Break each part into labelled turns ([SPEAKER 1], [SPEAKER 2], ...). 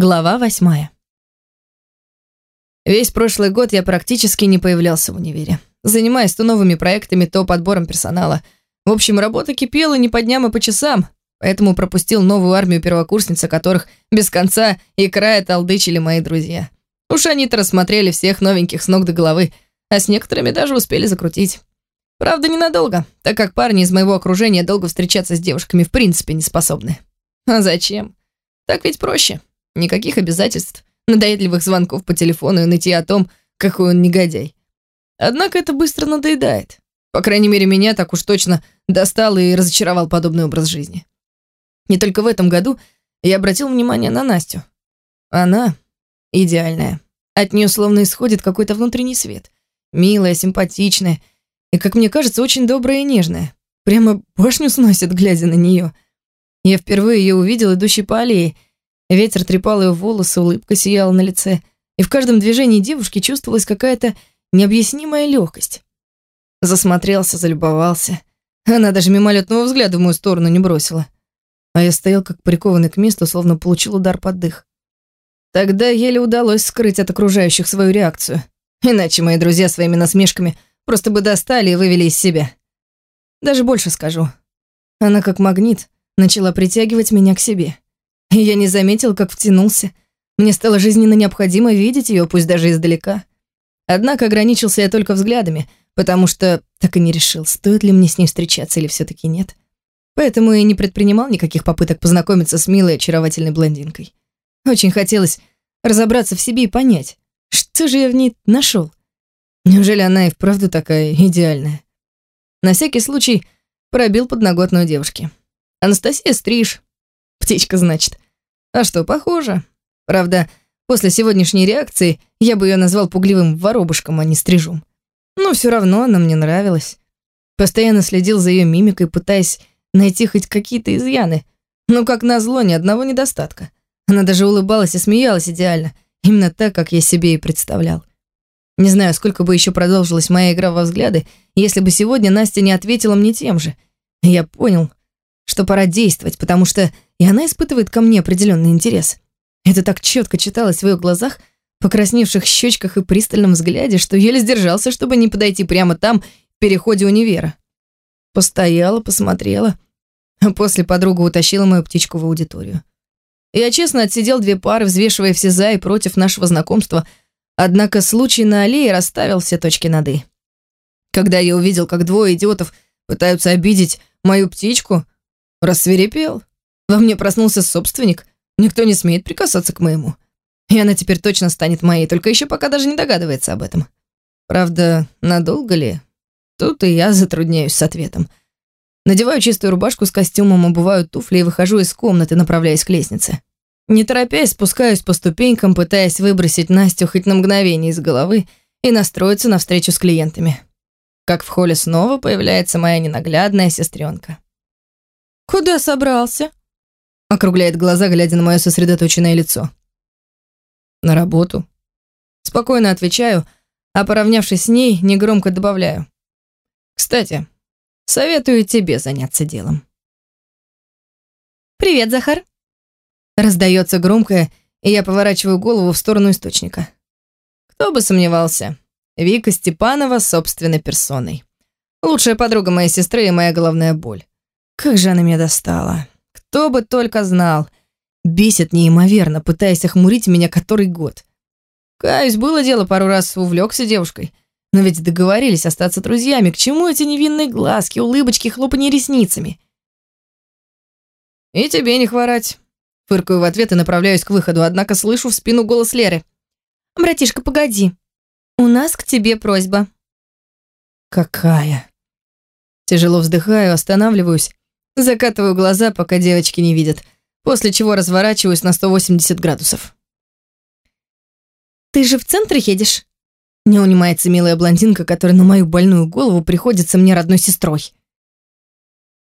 [SPEAKER 1] Глава восьмая. Весь прошлый год я практически не появлялся в универе. Занимаясь то новыми проектами, то подбором персонала. В общем, работа кипела не по дням, а по часам, поэтому пропустил новую армию первокурсниц, о которых без конца и края толдычили мои друзья. Уж они-то рассмотрели всех новеньких с ног до головы, а с некоторыми даже успели закрутить. Правда, ненадолго, так как парни из моего окружения долго встречаться с девушками в принципе не способны. А зачем? Так ведь проще. Никаких обязательств, надоедливых звонков по телефону и нытья о том, какой он негодяй. Однако это быстро надоедает. По крайней мере, меня так уж точно достал и разочаровал подобный образ жизни. Не только в этом году я обратил внимание на Настю. Она идеальная. От нее словно исходит какой-то внутренний свет. Милая, симпатичная и, как мне кажется, очень добрая и нежная. Прямо башню сносит, глядя на нее. Я впервые ее увидел, идущей по аллее, Ветер трепал ее волосы, улыбка сияла на лице, и в каждом движении девушки чувствовалась какая-то необъяснимая легкость. Засмотрелся, залюбовался. Она даже мимолетного взгляда в мою сторону не бросила. А я стоял как прикованный к месту, словно получил удар под дых. Тогда еле удалось скрыть от окружающих свою реакцию. Иначе мои друзья своими насмешками просто бы достали и вывели из себя. Даже больше скажу. Она как магнит начала притягивать меня к себе. Я не заметил, как втянулся. Мне стало жизненно необходимо видеть ее, пусть даже издалека. Однако ограничился я только взглядами, потому что так и не решил, стоит ли мне с ней встречаться или все таки нет. Поэтому и не предпринимал никаких попыток познакомиться с милой, очаровательной блондинкой. Очень хотелось разобраться в себе и понять, что же я в ней нашел. Неужели она и вправду такая идеальная? На всякий случай пробил подноготную девушки. Анастасия Стриж, Птичка, значит. А что, похоже. Правда, после сегодняшней реакции я бы ее назвал пугливым воробушком, а не стрижом. Но все равно она мне нравилась. Постоянно следил за ее мимикой, пытаясь найти хоть какие-то изъяны. Но, как назло, ни одного недостатка. Она даже улыбалась и смеялась идеально. Именно так, как я себе и представлял. Не знаю, сколько бы еще продолжилась моя игра во взгляды, если бы сегодня Настя не ответила мне тем же. Я понял, что пора действовать, потому что и она испытывает ко мне определенный интерес. Это так четко читалось в ее глазах, покрасневших щечках и пристальном взгляде, что еле сдержался, чтобы не подойти прямо там, в переходе универа. Постояла, посмотрела, а после подруга утащила мою птичку в аудиторию. Я честно отсидел две пары, взвешивая все за и против нашего знакомства, однако случай на аллее расставил все точки над «и». Когда я увидел, как двое идиотов пытаются обидеть мою птичку, рассверепел. Во мне проснулся собственник. Никто не смеет прикасаться к моему. И она теперь точно станет моей, только еще пока даже не догадывается об этом. Правда, надолго ли? Тут и я затрудняюсь с ответом. Надеваю чистую рубашку с костюмом, обуваю туфли и выхожу из комнаты, направляясь к лестнице. Не торопясь, спускаюсь по ступенькам, пытаясь выбросить Настю хоть на мгновение из головы и настроиться на встречу с клиентами. Как в холле снова появляется моя ненаглядная сестренка. «Куда собрался?» Округляет глаза, глядя на мое сосредоточенное лицо. На работу. Спокойно отвечаю, а поравнявшись с ней, негромко добавляю. Кстати, советую тебе заняться делом. «Привет, Захар!» Раздается громкое, и я поворачиваю голову в сторону источника. Кто бы сомневался, Вика Степанова собственной персоной. Лучшая подруга моей сестры и моя головная боль. Как же она меня достала. Кто бы только знал. Бесит неимоверно, пытаясь охмурить меня который год. Каюсь, было дело, пару раз увлекся девушкой. Но ведь договорились остаться друзьями. К чему эти невинные глазки, улыбочки, хлопанье ресницами? И тебе не хворать. Фыркаю в ответ и направляюсь к выходу, однако слышу в спину голос Леры. «Братишка, погоди. У нас к тебе просьба». «Какая?» Тяжело вздыхаю, останавливаюсь Закатываю глаза, пока девочки не видят, после чего разворачиваюсь на 180 градусов. «Ты же в центр едешь?» Не унимается милая блондинка, которая на мою больную голову приходится мне родной сестрой.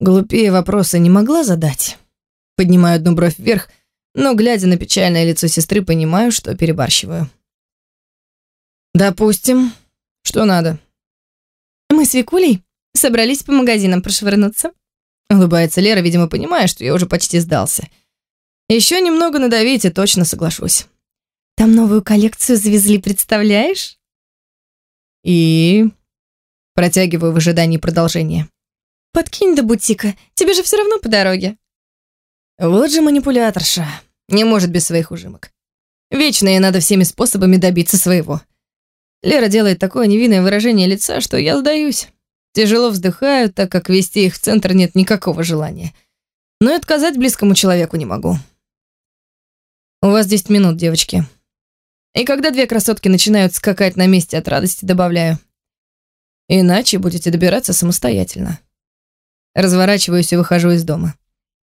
[SPEAKER 1] Глупее вопроса не могла задать. Поднимаю одну бровь вверх, но, глядя на печальное лицо сестры, понимаю, что перебарщиваю. «Допустим. Что надо?» «Мы с Викулей собрались по магазинам прошвырнуться», Улыбается Лера, видимо, понимая, что я уже почти сдался. Еще немного надавить и точно соглашусь.
[SPEAKER 2] Там новую коллекцию завезли, представляешь?
[SPEAKER 1] И... Протягиваю в ожидании продолжения.
[SPEAKER 2] Подкинь до бутика, тебе же все равно по дороге.
[SPEAKER 1] Вот же манипуляторша. Не может без своих ужимок. Вечно ей надо всеми способами добиться своего. Лера делает такое невинное выражение лица, что я сдаюсь. Тяжело вздыхаю, так как вести их в центр нет никакого желания. Но и отказать близкому человеку не могу. У вас 10 минут, девочки. И когда две красотки начинают скакать на месте от радости, добавляю. Иначе будете добираться самостоятельно. Разворачиваюсь и выхожу из дома.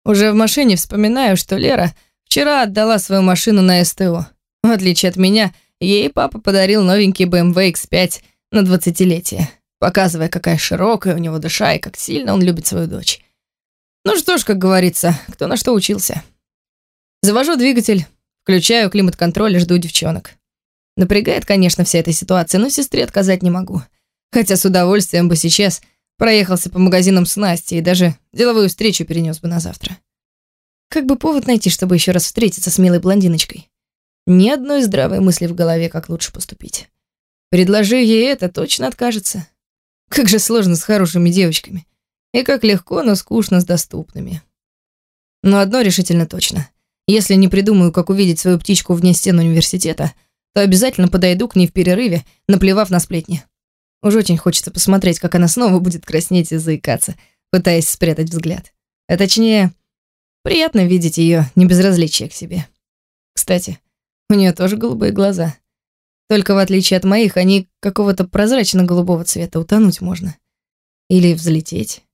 [SPEAKER 1] Уже в машине вспоминаю, что Лера вчера отдала свою машину на СТО. В отличие от меня, ей папа подарил новенький BMW X5 на 20-летие, показывая, какая широкая у него душа и как сильно он любит свою дочь. Ну что ж, как говорится, кто на что учился. Завожу двигатель, включаю климат-контроль и жду девчонок. Напрягает, конечно, вся эта ситуация, но сестре отказать не могу. Хотя с удовольствием бы сейчас Проехался по магазинам с Настей и даже деловую встречу перенес бы на завтра. Как бы повод найти, чтобы еще раз встретиться с милой блондиночкой? Ни одной здравой мысли в голове, как лучше поступить. Предложи ей это, точно откажется. Как же сложно с хорошими девочками. И как легко, но скучно с доступными. Но одно решительно точно. Если не придумаю, как увидеть свою птичку вне стен университета, то обязательно подойду к ней в перерыве, наплевав на сплетни. Уж очень хочется посмотреть, как она снова будет краснеть и заикаться, пытаясь спрятать взгляд. А точнее, приятно видеть ее небезразличие к себе. Кстати, у нее тоже голубые глаза. Только в отличие от моих, они какого-то прозрачно-голубого цвета, утонуть можно. Или взлететь.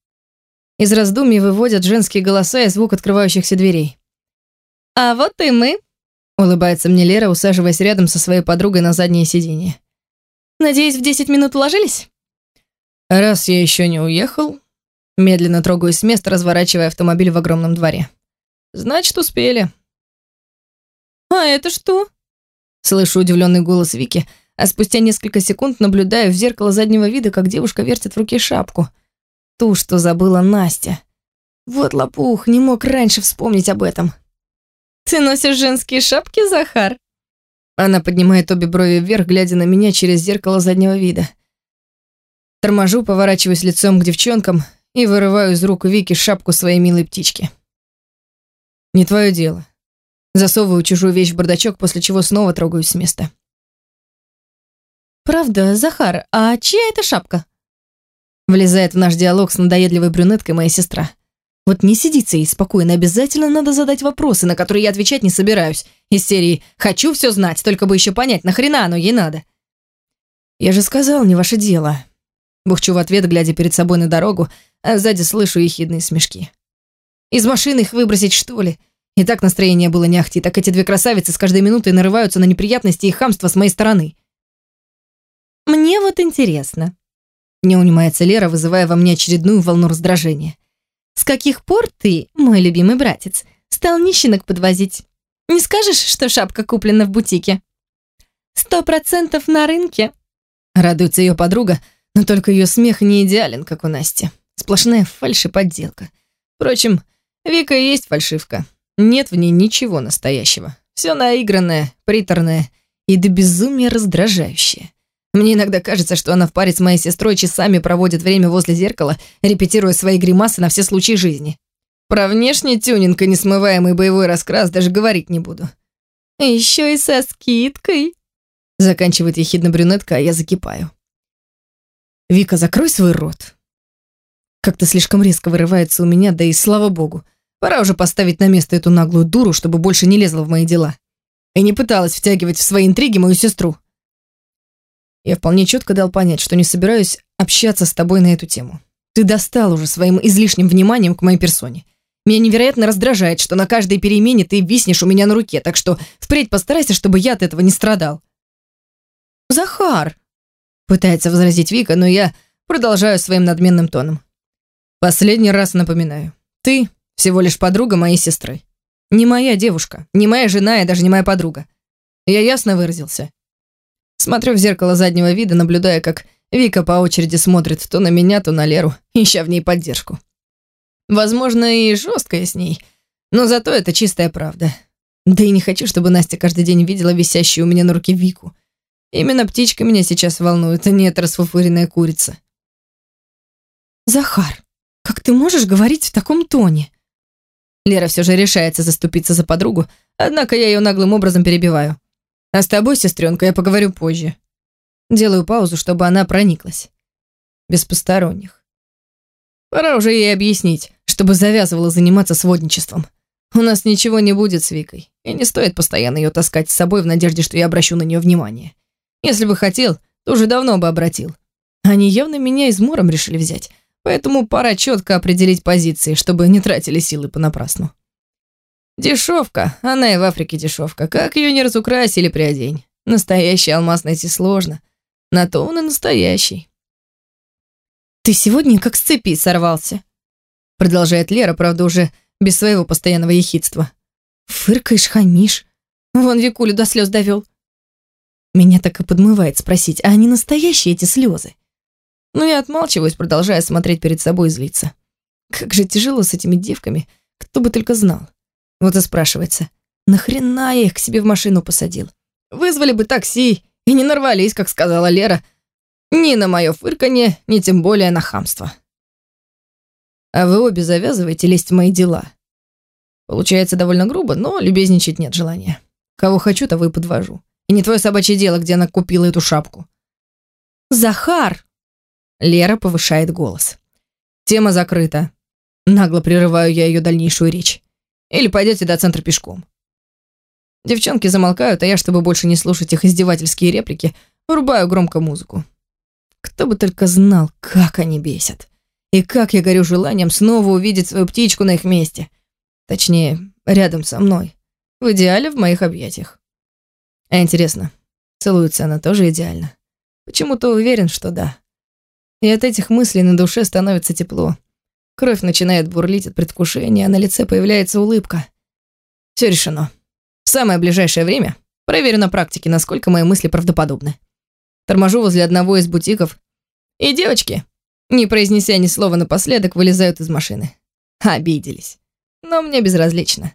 [SPEAKER 1] Из раздумий выводят женские голоса и звук открывающихся дверей.
[SPEAKER 2] «А вот и мы», —
[SPEAKER 1] улыбается мне Лера, усаживаясь рядом со своей подругой на заднее сиденье.
[SPEAKER 2] Надеюсь, в 10 минут уложились?
[SPEAKER 1] Раз я еще не уехал, медленно трогаюсь с места, разворачивая автомобиль в огромном дворе. Значит, успели.
[SPEAKER 2] А это что?
[SPEAKER 1] Слышу удивленный голос Вики, а спустя несколько секунд наблюдаю в зеркало заднего вида, как девушка вертит в руке шапку. Ту, что забыла Настя. Вот лопух, не мог раньше вспомнить об этом.
[SPEAKER 2] Ты носишь женские шапки, Захар?
[SPEAKER 1] Она поднимает обе брови вверх, глядя на меня через зеркало заднего вида. Торможу, поворачиваюсь лицом к девчонкам и вырываю из рук Вики шапку своей милой птички. Не твое дело. Засовываю чужую вещь в бардачок, после чего снова трогаюсь с места.
[SPEAKER 2] «Правда, Захар, а чья это шапка?»
[SPEAKER 1] Влезает в наш диалог с надоедливой брюнеткой моя сестра. Вот не сидится ей спокойно, обязательно надо задать вопросы, на которые я отвечать не собираюсь. Из серии «Хочу все знать, только бы еще понять, нахрена оно ей надо?» «Я же сказал, не ваше дело». Бухчу в ответ, глядя перед собой на дорогу, а сзади слышу ехидные смешки. «Из машины их выбросить, что ли?» И так настроение было не ахти, так эти две красавицы с каждой минутой нарываются на неприятности и хамство с моей стороны.
[SPEAKER 2] «Мне вот интересно», —
[SPEAKER 1] не унимается Лера, вызывая во мне очередную волну раздражения.
[SPEAKER 2] С каких пор ты, мой любимый братец, стал нищенок подвозить? Не скажешь, что шапка куплена в бутике? Сто процентов на рынке.
[SPEAKER 1] Радуется ее подруга, но только ее смех не идеален, как у Насти. Сплошная фальшь и подделка. Впрочем, Вика и есть фальшивка. Нет в ней ничего настоящего. Все наигранное, приторное и до безумия раздражающее. Мне иногда кажется, что она в паре с моей сестрой часами проводит время возле зеркала, репетируя свои гримасы на все случаи жизни. Про внешний тюнинг и несмываемый боевой раскрас даже говорить не буду.
[SPEAKER 2] Еще и со скидкой.
[SPEAKER 1] Заканчивает ехидно брюнетка, а я закипаю. Вика, закрой свой рот. Как-то слишком резко вырывается у меня, да и слава богу. Пора уже поставить на место эту наглую дуру, чтобы больше не лезла в мои дела. И не пыталась втягивать в свои интриги мою сестру. Я вполне четко дал понять, что не собираюсь общаться с тобой на эту тему. Ты достал уже своим излишним вниманием к моей персоне. Меня невероятно раздражает, что на каждой перемене ты виснешь у меня на руке, так что впредь постарайся, чтобы я от этого не страдал.
[SPEAKER 2] Захар,
[SPEAKER 1] пытается возразить Вика, но я продолжаю своим надменным тоном. Последний раз напоминаю. Ты всего лишь подруга моей сестры. Не моя девушка, не моя жена и даже не моя подруга. Я ясно выразился. Смотрю в зеркало заднего вида, наблюдая, как Вика по очереди смотрит то на меня, то на Леру, ища в ней поддержку. Возможно, и жесткая с ней, Но зато это чистая правда. Да и не хочу, чтобы Настя каждый день видела висящую у меня на руке Вику. Именно птичка меня сейчас волнует, а не эта расфуфыренная курица.
[SPEAKER 2] Захар, как ты можешь говорить в таком тоне?
[SPEAKER 1] Лера все же решается заступиться за подругу, однако я ее наглым образом перебиваю. А с тобой, сестренка, я поговорю позже. Делаю паузу, чтобы она прониклась. Без посторонних. Пора уже ей объяснить, чтобы завязывала заниматься сводничеством. У нас ничего не будет с Викой, и не стоит постоянно ее таскать с собой в надежде, что я обращу на нее внимание. Если бы хотел, то уже давно бы обратил. Они явно меня измором решили взять, поэтому пора четко определить позиции, чтобы не тратили силы понапрасну. Дешевка, она и в Африке дешевка. Как ее не разукрасили при одень. Настоящий алмаз найти сложно. На то он и настоящий.
[SPEAKER 2] «Ты сегодня как с цепи сорвался», продолжает Лера, правда, уже без своего постоянного ехидства. «Фыркаешь, хамишь. Вон Викулю до слез довел». Меня так и подмывает спросить, а они настоящие эти слезы?
[SPEAKER 1] Ну я отмалчиваюсь, продолжая смотреть перед собой и злиться. Как же тяжело с этими девками, кто бы только знал. Вот и спрашивается, нахрена я их к себе в машину посадил? Вызвали бы такси и не нарвались, как сказала Лера, ни на мое фырканье, ни тем более на хамство. А вы обе завязываете лезть в мои дела. Получается довольно грубо, но любезничать нет желания. Кого хочу, того и подвожу. И не твое собачье дело, где она купила эту шапку.
[SPEAKER 2] «Захар!»
[SPEAKER 1] Лера повышает голос. Тема закрыта. Нагло прерываю я ее дальнейшую речь. Или пойдете до центра пешком. Девчонки замолкают, а я, чтобы больше не слушать их издевательские реплики, врубаю громко музыку. Кто бы только знал, как они бесят. И как я горю желанием снова увидеть свою птичку на их месте. Точнее, рядом со мной. В идеале в моих объятиях. А интересно, целуется она тоже идеально? Почему-то уверен, что да. И от этих мыслей на душе становится тепло. Кровь начинает бурлить от предвкушения, а на лице появляется улыбка. Все решено. В самое ближайшее время проверю на практике, насколько мои мысли правдоподобны. Торможу возле одного из бутиков. И девочки, не произнеся ни слова напоследок, вылезают из машины. Обиделись. Но мне безразлично.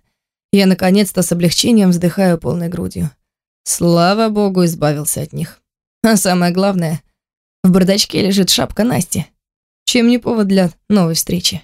[SPEAKER 1] Я наконец-то с облегчением вздыхаю полной грудью. Слава богу, избавился от них. А самое главное, в бардачке лежит шапка Насти. Чем не повод для новой встречи.